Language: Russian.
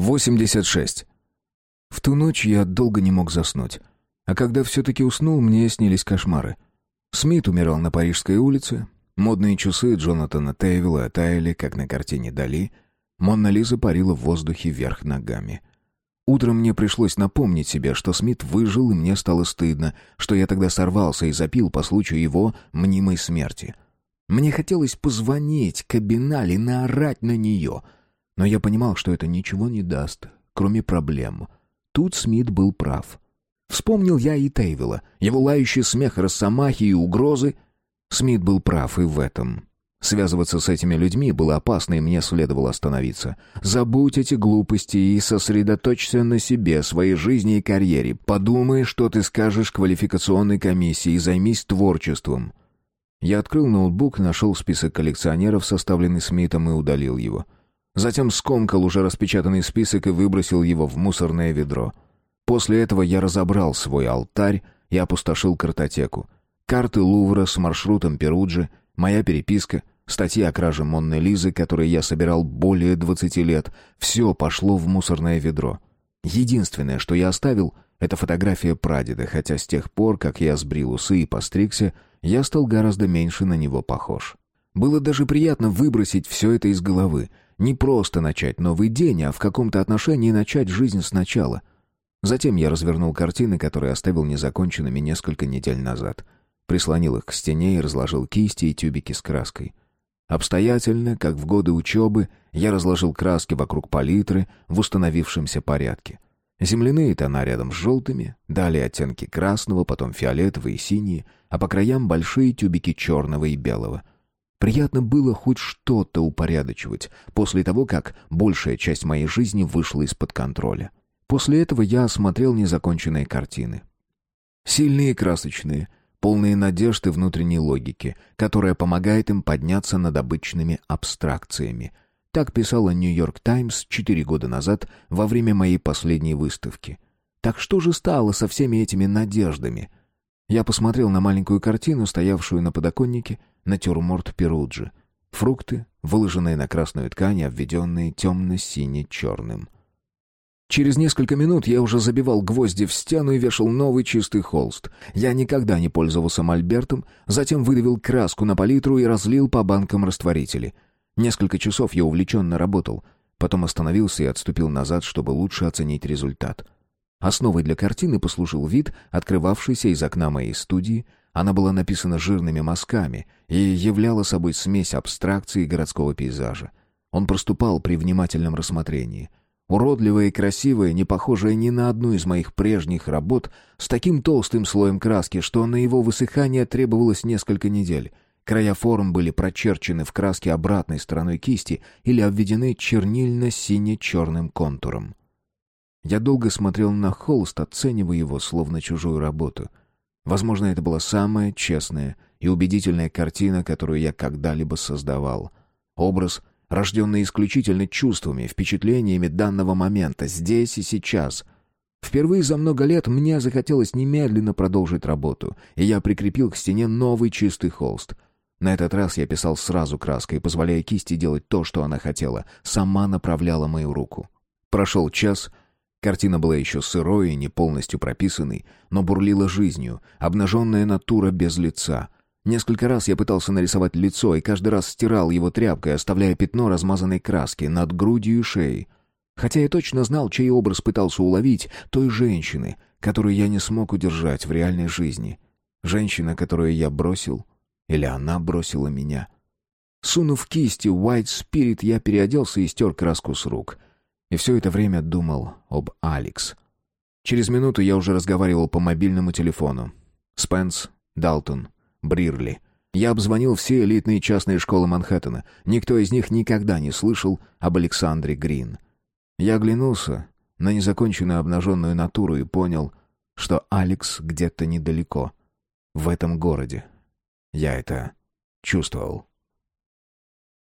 86. В ту ночь я долго не мог заснуть. А когда все-таки уснул, мне снились кошмары. Смит умирал на Парижской улице. Модные часы Джонатана Тейвилла оттаяли, как на картине Дали. Монна Лиза парила в воздухе вверх ногами. Утром мне пришлось напомнить себе, что Смит выжил, и мне стало стыдно, что я тогда сорвался и запил по случаю его мнимой смерти. Мне хотелось позвонить Кабинали, наорать на нее. Но я понимал, что это ничего не даст, кроме проблем. Тут Смит был прав. Вспомнил я и Тейвила, его лающий смех росомахи и угрозы. Смит был прав и в этом. Связываться с этими людьми было опасно, и мне следовало остановиться. Забудь эти глупости и сосредоточься на себе, своей жизни и карьере. Подумай, что ты скажешь квалификационной комиссии и займись творчеством. Я открыл ноутбук, нашел список коллекционеров, составленный Смитом, и удалил его. Затем скомкал уже распечатанный список и выбросил его в мусорное ведро. После этого я разобрал свой алтарь и опустошил картотеку. Карты Лувра с маршрутом Перуджи, моя переписка, статьи о краже Монны Лизы, которые я собирал более 20 лет, все пошло в мусорное ведро. Единственное, что я оставил, это фотография прадеда, хотя с тех пор, как я сбрил усы и постригся, я стал гораздо меньше на него похож. Было даже приятно выбросить все это из головы. Не просто начать новый день, а в каком-то отношении начать жизнь сначала. Затем я развернул картины, которые оставил незаконченными несколько недель назад. Прислонил их к стене и разложил кисти и тюбики с краской. Обстоятельно, как в годы учебы, я разложил краски вокруг палитры в установившемся порядке. Земляные тона рядом с желтыми, далее оттенки красного, потом фиолетовые и синие, а по краям большие тюбики черного и белого. Приятно было хоть что-то упорядочивать после того, как большая часть моей жизни вышла из-под контроля. После этого я осмотрел незаконченные картины. Сильные и красочные — полные надежд и внутренней логики, которая помогает им подняться над обычными абстракциями. Так писала «Нью-Йорк Таймс» четыре года назад во время моей последней выставки. Так что же стало со всеми этими надеждами? Я посмотрел на маленькую картину, стоявшую на подоконнике, натюрморт Перуджи. Фрукты, выложенные на красную ткань, обведенные темно-сине-черным. Через несколько минут я уже забивал гвозди в стену и вешал новый чистый холст. Я никогда не пользовался мольбертом, затем выдавил краску на палитру и разлил по банкам растворители. Несколько часов я увлеченно работал, потом остановился и отступил назад, чтобы лучше оценить результат. Основой для картины послужил вид, открывавшийся из окна моей студии. Она была написана жирными мазками и являла собой смесь абстракции и городского пейзажа. Он проступал при внимательном рассмотрении — Уродливая и красивая, не похожая ни на одну из моих прежних работ, с таким толстым слоем краски, что на его высыхание требовалось несколько недель. Края форм были прочерчены в краске обратной стороной кисти или обведены чернильно-сине-черным контуром. Я долго смотрел на холст, оценивая его, словно чужую работу. Возможно, это была самая честная и убедительная картина, которую я когда-либо создавал. Образ рожденный исключительно чувствами, впечатлениями данного момента, здесь и сейчас. Впервые за много лет мне захотелось немедленно продолжить работу, и я прикрепил к стене новый чистый холст. На этот раз я писал сразу краской, позволяя кисти делать то, что она хотела, сама направляла мою руку. Прошел час, Картина была еще сырой и не полностью прописанной, но бурлила жизнью, обнаженная натура без лица — Несколько раз я пытался нарисовать лицо и каждый раз стирал его тряпкой, оставляя пятно размазанной краски над грудью и шеей. Хотя я точно знал, чей образ пытался уловить той женщины, которую я не смог удержать в реальной жизни. Женщина, которую я бросил, или она бросила меня. Сунув кисти White Spirit, я переоделся и стер краску с рук. И все это время думал об Алекс. Через минуту я уже разговаривал по мобильному телефону. Спенс, Далтон, Брирли. Я обзвонил все элитные частные школы Манхэттена. Никто из них никогда не слышал об Александре Грин. Я оглянулся на незаконченную обнаженную натуру и понял, что Алекс где-то недалеко, в этом городе. Я это чувствовал.